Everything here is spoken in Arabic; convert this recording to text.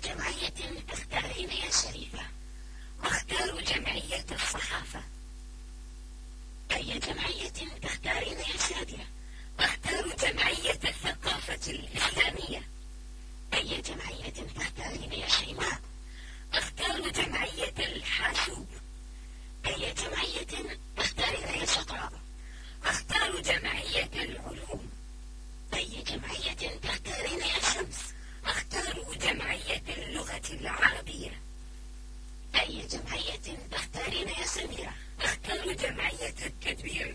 جمعية تختارين يا شريفة. واختاروا جمعية الصحافة. أي جمعية تختارين يا شادية. واختاروا جمعية الثقافة الإسلامية. أي جمعية تختارين يا شيماء. اختاروا جمعية الحاسوب أي جمعية تختارين يا سميرة؟ أختار جمعية التدبير